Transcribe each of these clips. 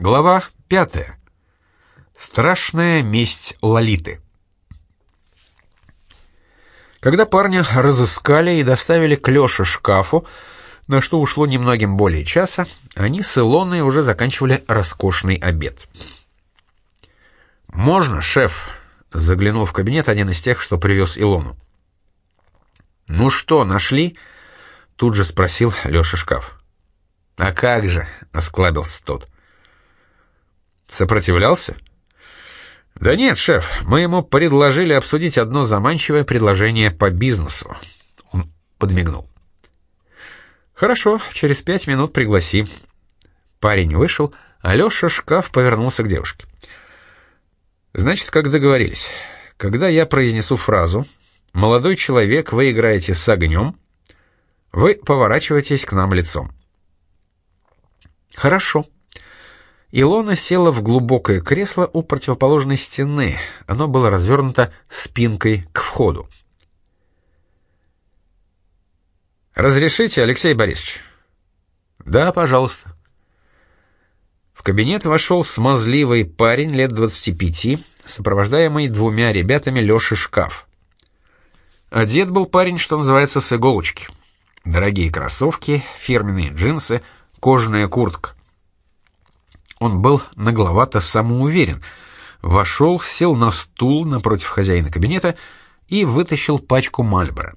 Глава пятая. Страшная месть Лолиты. Когда парня разыскали и доставили к Лёше шкафу, на что ушло немногим более часа, они с Илоной уже заканчивали роскошный обед. «Можно, шеф?» — заглянул в кабинет один из тех, что привез Илону. «Ну что, нашли?» — тут же спросил Лёша шкаф. «А как же?» — осклабился тот. Сопротивлялся? Да нет, шеф, мы ему предложили обсудить одно заманчивое предложение по бизнесу. Он подмигнул. Хорошо, через пять минут пригласи. Парень вышел, а Леша шкаф повернулся к девушке. Значит, как договорились. Когда я произнесу фразу «Молодой человек, вы играете с огнем», вы поворачиваетесь к нам лицом. Хорошо. Илона села в глубокое кресло у противоположной стены. Оно было развернуто спинкой к входу. «Разрешите, Алексей Борисович?» «Да, пожалуйста». В кабинет вошел смазливый парень лет 25, сопровождаемый двумя ребятами Лёши Шкаф. Одет был парень, что называется, с иголочки. Дорогие кроссовки, фирменные джинсы, кожаная куртка. Он был нагловато самоуверен. Вошел, сел на стул напротив хозяина кабинета и вытащил пачку Мальбора.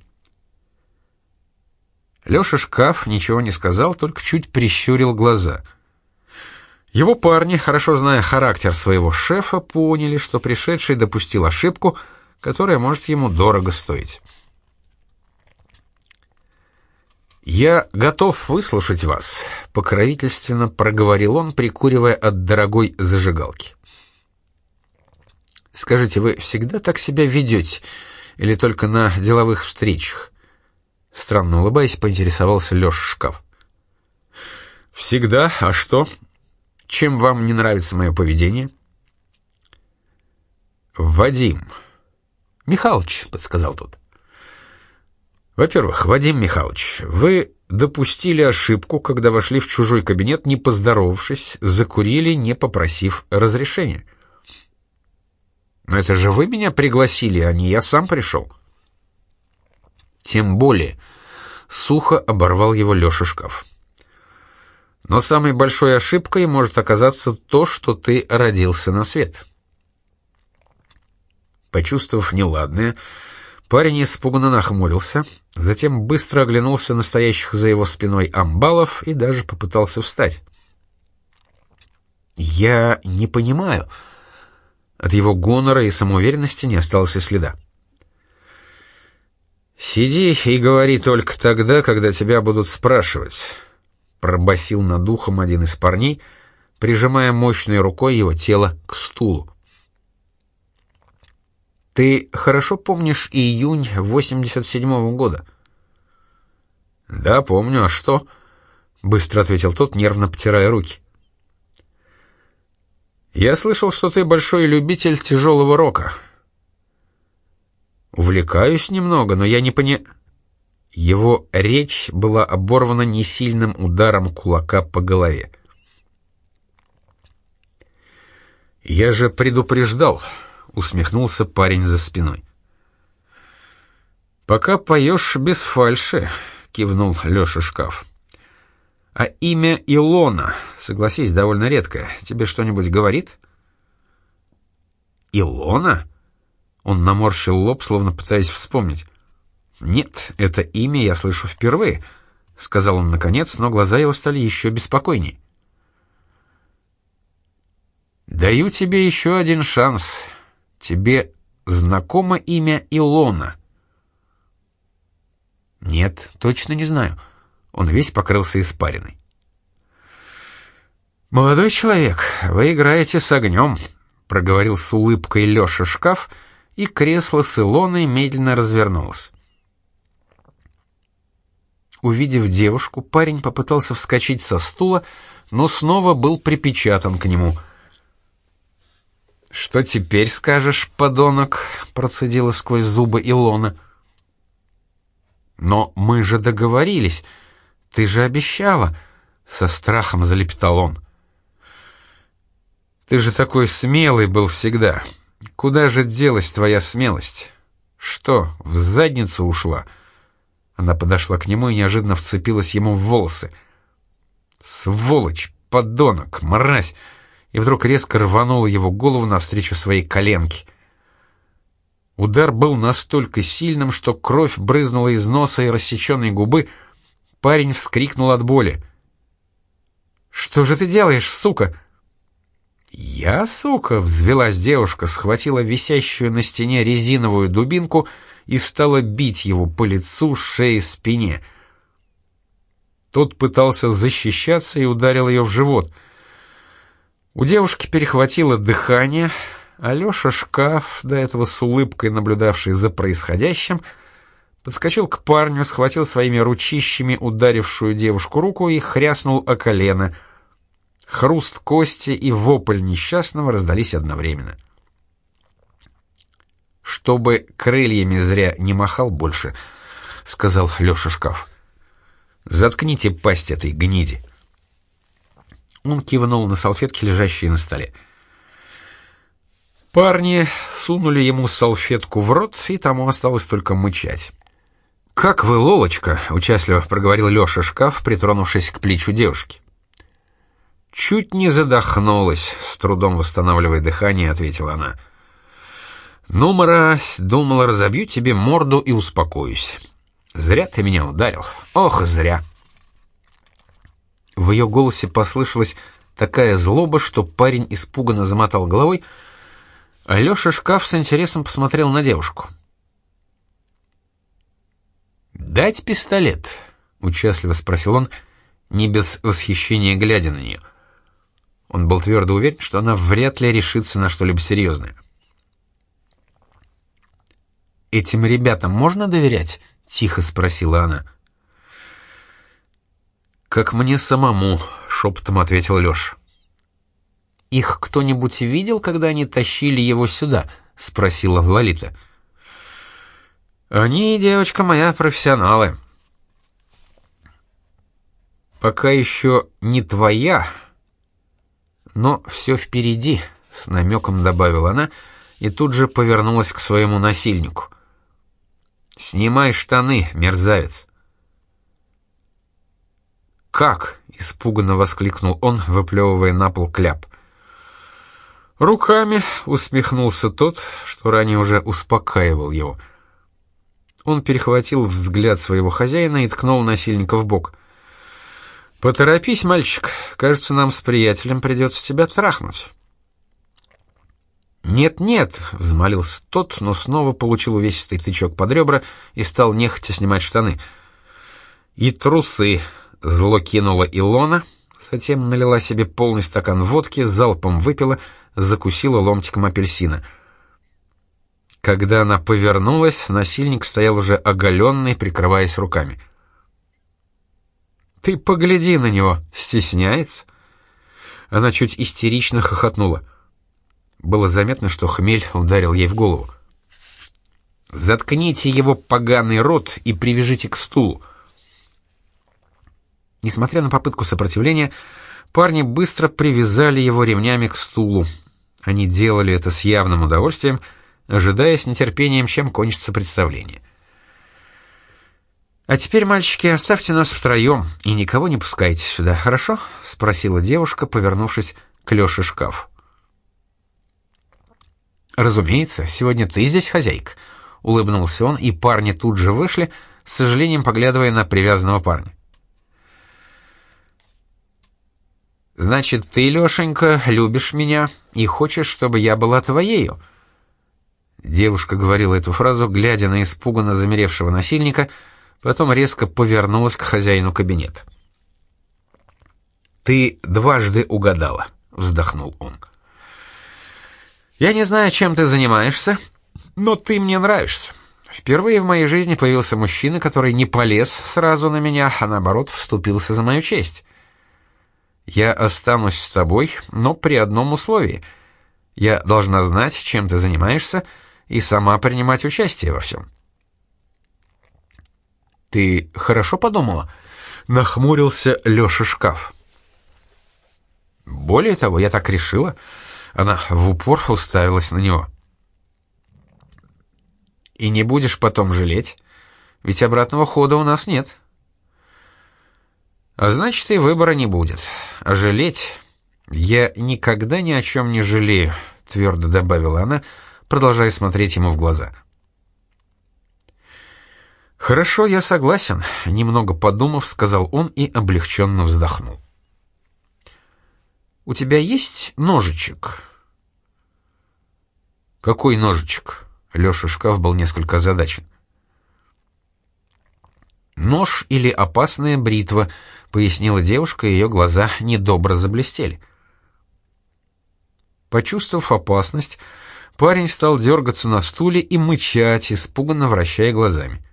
Лёша Шкаф ничего не сказал, только чуть прищурил глаза. Его парни, хорошо зная характер своего шефа, поняли, что пришедший допустил ошибку, которая может ему дорого стоить. «Я готов выслушать вас», — покровительственно проговорил он, прикуривая от дорогой зажигалки. «Скажите, вы всегда так себя ведете или только на деловых встречах?» Странно улыбаясь, поинтересовался Леша Шкаф. «Всегда? А что? Чем вам не нравится мое поведение?» «Вадим». «Михалыч», — подсказал тот. Во-первых, Вадим Михайлович, вы допустили ошибку, когда вошли в чужой кабинет, не поздоровавшись, закурили, не попросив разрешения. Но это же вы меня пригласили, а не я сам пришел. Тем более, сухо оборвал его Леша Шкаф. Но самой большой ошибкой может оказаться то, что ты родился на свет. Почувствовав неладное, Парень испуганно нахмурился, затем быстро оглянулся на стоящих за его спиной амбалов и даже попытался встать. «Я не понимаю». От его гонора и самоуверенности не осталось и следа. «Сиди и говори только тогда, когда тебя будут спрашивать», — пробасил над ухом один из парней, прижимая мощной рукой его тело к стулу. Ты хорошо помнишь июнь 87-го года? Да, помню. А что? Быстро ответил тот, нервно потирая руки. Я слышал, что ты большой любитель тяжелого рока. Увлекаюсь немного, но я не пони... Его речь была оборвана несильным ударом кулака по голове. «Я же предупреждал», усмехнулся парень за спиной. «Пока поешь без фальши», — кивнул Леша Шкаф. «А имя Илона, согласись, довольно редкое. Тебе что-нибудь говорит?» «Илона?» Он наморщил лоб, словно пытаясь вспомнить. «Нет, это имя я слышу впервые», — сказал он наконец, но глаза его стали еще беспокойней. «Даю тебе еще один шанс», Тебе знакомо имя Илона? Нет, точно не знаю. Он весь покрылся испариной. «Молодой человек, вы играете с огнем», — проговорил с улыбкой Леша шкаф, и кресло с Илоной медленно развернулось. Увидев девушку, парень попытался вскочить со стула, но снова был припечатан к нему — «Что теперь скажешь, подонок?» — процедила сквозь зубы Илона. «Но мы же договорились. Ты же обещала!» — со страхом залепетал он. Ты же такой смелый был всегда. Куда же делась твоя смелость? Что, в задницу ушла?» Она подошла к нему и неожиданно вцепилась ему в волосы. «Сволочь, подонок, мразь!» И вдруг резко рванула его голову навстречу своей коленке. Удар был настолько сильным, что кровь брызнула из носа и рассеченной губы. Парень вскрикнул от боли. «Что же ты делаешь, сука?» «Я, сука!» — взвелась девушка, схватила висящую на стене резиновую дубинку и стала бить его по лицу, шее, спине. Тот пытался защищаться и ударил ее в живот. У девушки перехватило дыхание — Алёша Шкаф, до этого с улыбкой наблюдавший за происходящим, подскочил к парню, схватил своими ручищами ударившую девушку руку и хряснул о колено. Хруст кости и вопль несчастного раздались одновременно. «Чтобы крыльями зря не махал больше», — сказал Лёша Шкаф. «Заткните пасть этой гниди». Он кивнул на салфетки, лежащие на столе. Парни сунули ему салфетку в рот, и тому осталось только мычать. «Как вы, Лолочка?» — участливо проговорил Лёша шкаф, притронувшись к плечу девушки. «Чуть не задохнулась», — с трудом восстанавливая дыхание, ответила она. «Ну, мразь, думала, разобью тебе морду и успокоюсь. Зря ты меня ударил. Ох, зря!» В ее голосе послышалась такая злоба, что парень испуганно замотал головой, — Алёша Шкаф с интересом посмотрел на девушку. «Дать пистолет?» — участливо спросил он, не без восхищения глядя на нее. Он был твердо уверен, что она вряд ли решится на что-либо серьезное. «Этим ребятам можно доверять?» — тихо спросила она. «Как мне самому», — шепотом ответил Леша. «Их кто-нибудь видел, когда они тащили его сюда?» — спросила Лолита. «Они, девочка моя, профессионалы». «Пока еще не твоя, но все впереди», — с намеком добавила она и тут же повернулась к своему насильнику. «Снимай штаны, мерзавец!» «Как?» — испуганно воскликнул он, выплевывая на пол кляп. «Руками», — усмехнулся тот, что ранее уже успокаивал его. Он перехватил взгляд своего хозяина и ткнул насильника в бок. «Поторопись, мальчик, кажется, нам с приятелем придется тебя трахнуть». «Нет-нет», — взмолился тот, но снова получил увесистый тычок под ребра и стал нехотя снимать штаны. «И трусы», — зло кинула Илона, затем налила себе полный стакан водки, залпом выпила — закусила ломтиком апельсина. Когда она повернулась, насильник стоял уже оголенный, прикрываясь руками. «Ты погляди на него, стесняется?» Она чуть истерично хохотнула. Было заметно, что хмель ударил ей в голову. «Заткните его поганый рот и привяжите к стулу». Несмотря на попытку сопротивления, парни быстро привязали его ремнями к стулу. Они делали это с явным удовольствием, ожидая с нетерпением, чем кончится представление. «А теперь, мальчики, оставьте нас втроем и никого не пускайте сюда, хорошо?» — спросила девушка, повернувшись к Лёше шкаф. «Разумеется, сегодня ты здесь хозяйка», — улыбнулся он, и парни тут же вышли, с сожалением поглядывая на привязанного парня. Значит, ты, Лешенька, любишь меня и хочешь, чтобы я была твоею?» Девушка говорила эту фразу, глядя на испуганно замеревшего насильника, потом резко повернулась к хозяину кабинета. «Ты дважды угадала», — вздохнул он. «Я не знаю, чем ты занимаешься, но ты мне нравишься. Впервые в моей жизни появился мужчина, который не полез сразу на меня, а наоборот вступился за мою честь. Я останусь с тобой, но при одном условии. Я должна знать, чем ты занимаешься, и сама принимать участие во всем. Ты хорошо подумала? Нахмурился Лёша Шкаф. Более того, я так решила. Она в упор уставилась на него. «И не будешь потом жалеть, ведь обратного хода у нас нет». «А значит, и выбора не будет. А жалеть я никогда ни о чем не жалею», — твердо добавила она, продолжая смотреть ему в глаза. «Хорошо, я согласен», — немного подумав, сказал он и облегченно вздохнул. «У тебя есть ножичек?» «Какой ножичек?» — Леша Шкаф был несколько озадачен. «Нож или опасная бритва», — пояснила девушка, и ее глаза недобро заблестели. Почувствовав опасность, парень стал дергаться на стуле и мычать, испуганно вращая глазами.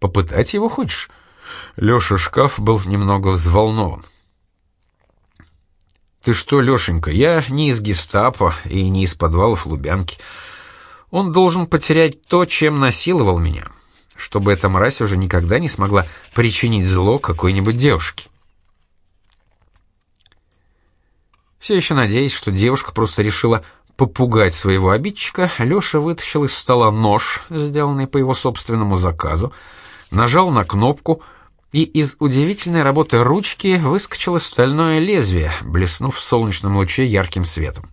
Попытать его хочешь?» Лёша Шкаф был немного взволнован. «Ты что, Лёшенька, я не из гестапо и не из подвалов Лубянки. Он должен потерять то, чем насиловал меня, чтобы эта мразь уже никогда не смогла причинить зло какой-нибудь девушке». Все еще надеясь, что девушка просто решила попугать своего обидчика, Лёша вытащил из стола нож, сделанный по его собственному заказу, нажал на кнопку, и из удивительной работы ручки выскочило стальное лезвие, блеснув в солнечном луче ярким светом.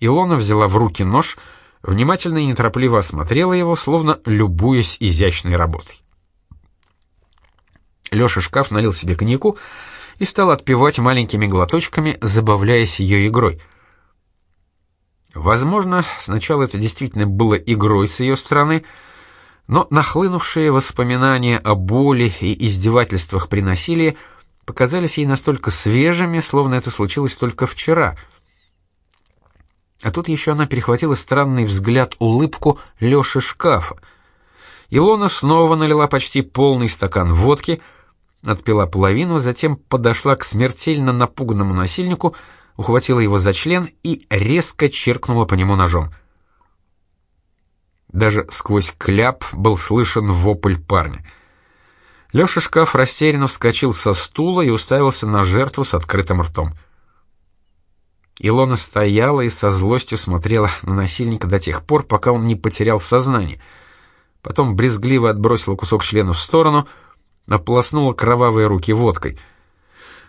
Илона взяла в руки нож, внимательно и неторопливо осмотрела его, словно любуясь изящной работой. Лёша шкаф налил себе коньяку и стал отпивать маленькими глоточками, забавляясь ее игрой. Возможно, сначала это действительно было игрой с ее стороны — но нахлынувшие воспоминания о боли и издевательствах при насилии показались ей настолько свежими, словно это случилось только вчера. А тут еще она перехватила странный взгляд улыбку Лёши шкафа. Илона снова налила почти полный стакан водки, отпила половину, затем подошла к смертельно напуганному насильнику, ухватила его за член и резко чиркнула по нему ножом — даже сквозь кляп был слышен вопль парня. Лёша Шкаф растерянно вскочил со стула и уставился на жертву с открытым ртом. Илона стояла и со злостью смотрела на насильника до тех пор, пока он не потерял сознание. Потом брезгливо отбросила кусок члена в сторону, ополоснула кровавые руки водкой.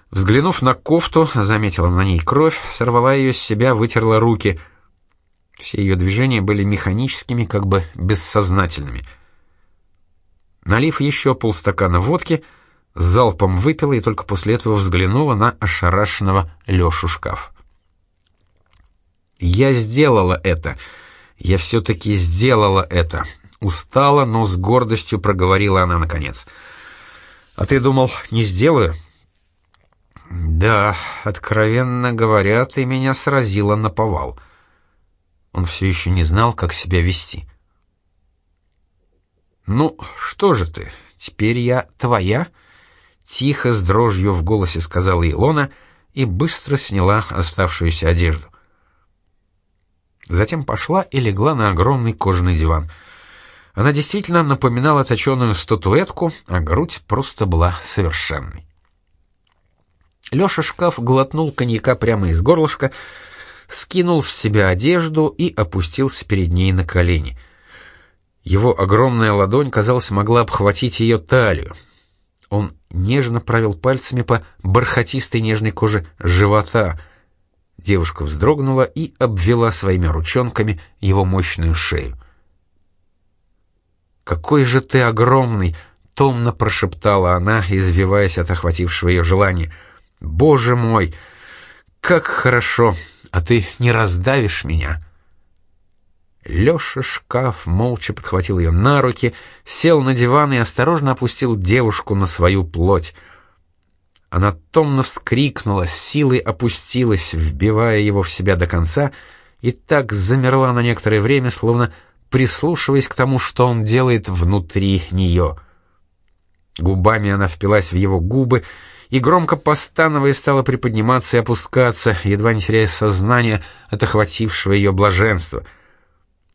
Взглянув на кофту, заметила на ней кровь, сорвала ее с себя, вытерла руки — все ее движения были механическими, как бы бессознательными. Налив еще полстакана водки, залпом выпила и только после этого взглянула на ошарашенного Лешу шкаф. «Я сделала это. Я все-таки сделала это». Устала, но с гордостью проговорила она наконец. «А ты думал, не сделаю?» «Да, откровенно говоря, ты меня сразила на повал». Он все еще не знал, как себя вести. «Ну, что же ты, теперь я твоя?» Тихо, с дрожью в голосе сказала Илона и быстро сняла оставшуюся одежду. Затем пошла и легла на огромный кожаный диван. Она действительно напоминала точеную статуэтку, а грудь просто была совершенной. Лёша шкаф глотнул коньяка прямо из горлышка, скинул с себя одежду и опустился перед ней на колени. Его огромная ладонь, казалось, могла обхватить ее талию. Он нежно провел пальцами по бархатистой нежной коже живота. Девушка вздрогнула и обвела своими ручонками его мощную шею. «Какой же ты огромный!» — томно прошептала она, извиваясь от охватившего ее желания. «Боже мой! Как хорошо! а ты не раздавишь меня». Лёша шкаф молча подхватил ее на руки, сел на диван и осторожно опустил девушку на свою плоть. Она томно вскрикнула, силой опустилась, вбивая его в себя до конца, и так замерла на некоторое время, словно прислушиваясь к тому, что он делает внутри нее. Губами она впилась в его губы, и громко постановая стала приподниматься и опускаться, едва не теряя сознание от охватившего ее блаженства.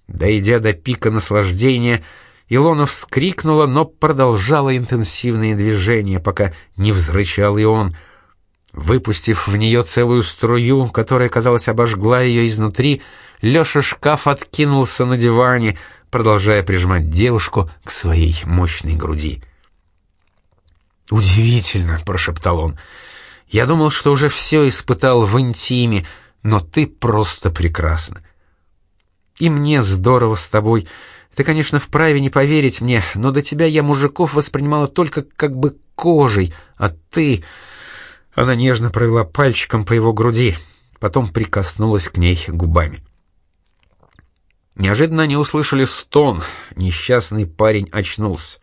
Дойдя до пика наслаждения, Илона вскрикнула, но продолжала интенсивные движения, пока не взрычал и он. Выпустив в нее целую струю, которая, казалось, обожгла ее изнутри, Леша шкаф откинулся на диване, продолжая прижимать девушку к своей мощной груди. «Удивительно», — прошептал он. «Я думал, что уже все испытал в интиме, но ты просто прекрасна. И мне здорово с тобой. Ты, конечно, вправе не поверить мне, но до тебя я мужиков воспринимала только как бы кожей, а ты...» Она нежно провела пальчиком по его груди, потом прикоснулась к ней губами. Неожиданно они услышали стон. Несчастный парень очнулся.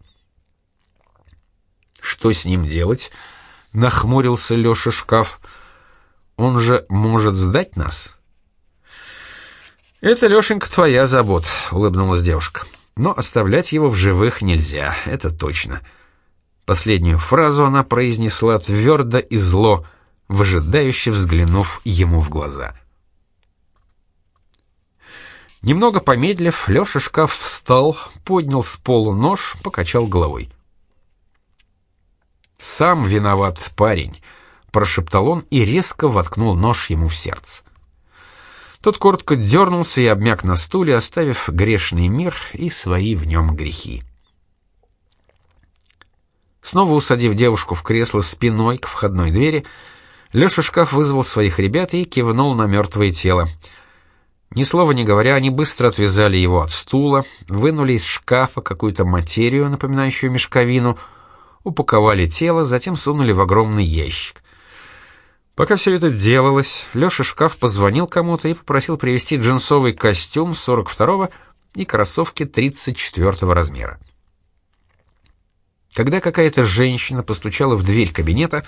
«Что с ним делать?» — нахмурился Леша шкаф. «Он же может сдать нас?» «Это, Лешенька, твоя забота», — улыбнулась девушка. «Но оставлять его в живых нельзя, это точно». Последнюю фразу она произнесла твердо и зло, выжидающе взглянув ему в глаза. Немного помедлив, Леша шкаф встал, поднял с полу нож, покачал головой. «Сам виноват парень», — прошептал он и резко воткнул нож ему в сердце. Тот коротко дернулся и обмяк на стуле, оставив грешный мир и свои в нем грехи. Снова усадив девушку в кресло спиной к входной двери, Леша Шкаф вызвал своих ребят и кивнул на мертвое тело. Ни слова не говоря, они быстро отвязали его от стула, вынули из шкафа какую-то материю, напоминающую мешковину, упаковали тело, затем сунули в огромный ящик. Пока все это делалось, Леша Шкаф позвонил кому-то и попросил привезти джинсовый костюм 42-го и кроссовки 34-го размера. Когда какая-то женщина постучала в дверь кабинета,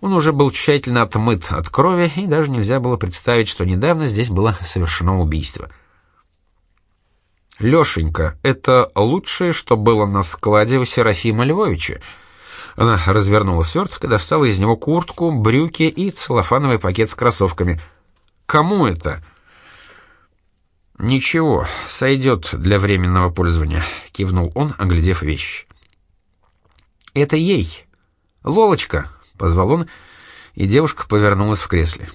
он уже был тщательно отмыт от крови, и даже нельзя было представить, что недавно здесь было совершено убийство. «Лешенька, это лучшее, что было на складе у Серафима Львовича», она развернула сверток достала из него куртку, брюки и целлофановый пакет с кроссовками. «Кому это?» «Ничего, сойдет для временного пользования», — кивнул он, оглядев вещи. «Это ей. Лолочка», — позвал он, и девушка повернулась в кресле.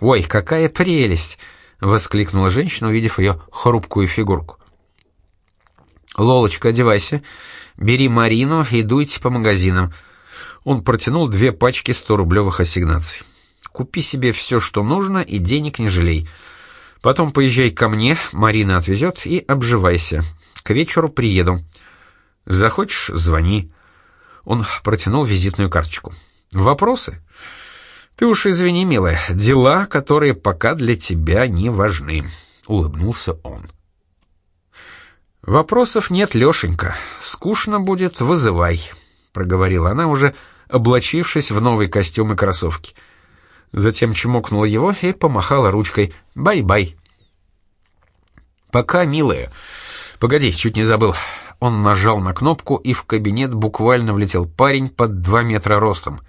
«Ой, какая прелесть!» — воскликнула женщина, увидев ее хрупкую фигурку. «Лолочка, одевайся. Бери Марину и дуйте по магазинам». Он протянул две пачки 100-рублевых ассигнаций. «Купи себе все, что нужно, и денег не жалей. Потом поезжай ко мне, Марина отвезет, и обживайся. К вечеру приеду. Захочешь — звони». Он протянул визитную карточку. «Вопросы?» «Ты уж извини, милая, дела, которые пока для тебя не важны», — улыбнулся он. «Вопросов нет, Лешенька. Скучно будет, вызывай», — проговорила она, уже облачившись в новый костюм и кроссовки. Затем чмокнула его и помахала ручкой. «Bye-bye». «Пока, милая. Погоди, чуть не забыл». Он нажал на кнопку, и в кабинет буквально влетел парень под два метра ростом.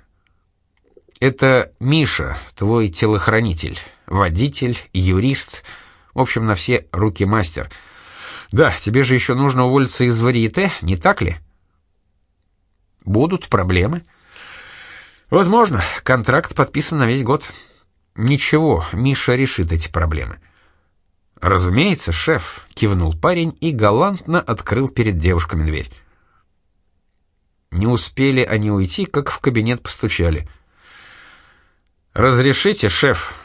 «Это Миша, твой телохранитель, водитель, юрист, в общем, на все руки мастер». Да, тебе же еще нужно уволиться из варьете, не так ли? Будут проблемы. Возможно, контракт подписан на весь год. Ничего, Миша решит эти проблемы. Разумеется, шеф, кивнул парень и галантно открыл перед девушками дверь. Не успели они уйти, как в кабинет постучали. «Разрешите, шеф?»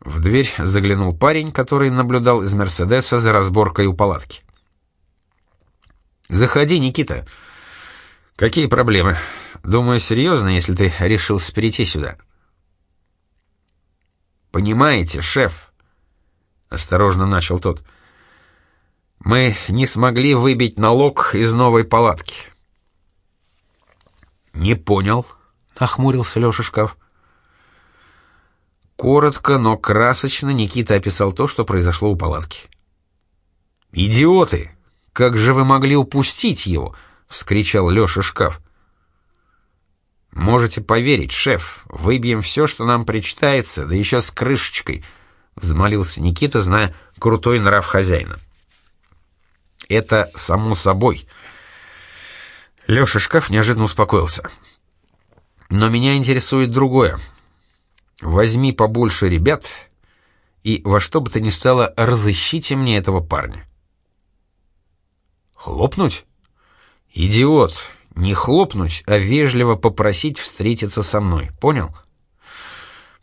В дверь заглянул парень, который наблюдал из «Мерседеса» за разборкой у палатки. «Заходи, Никита. Какие проблемы? Думаю, серьезно, если ты решился перейти сюда». «Понимаете, шеф», — осторожно начал тот, — «мы не смогли выбить налог из новой палатки». «Не понял», — нахмурился Леша Шкаф. Коротко, но красочно Никита описал то, что произошло у палатки. «Идиоты! Как же вы могли упустить его?» — вскричал Леша Шкаф. «Можете поверить, шеф, выбьем все, что нам причитается, да еще с крышечкой», — взмолился Никита, зная крутой нрав хозяина. «Это само собой». Леша Шкаф неожиданно успокоился. Но меня интересует другое. Возьми побольше ребят и во что бы то ни стало разыщите мне этого парня. Хлопнуть? Идиот! Не хлопнуть, а вежливо попросить встретиться со мной. Понял?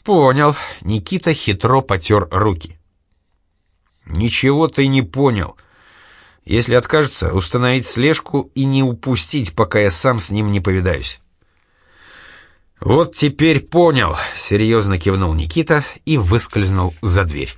Понял. Никита хитро потер руки. Ничего ты не понял. Если откажется, установить слежку и не упустить, пока я сам с ним не повидаюсь. «Вот теперь понял», — серьезно кивнул Никита и выскользнул за дверь.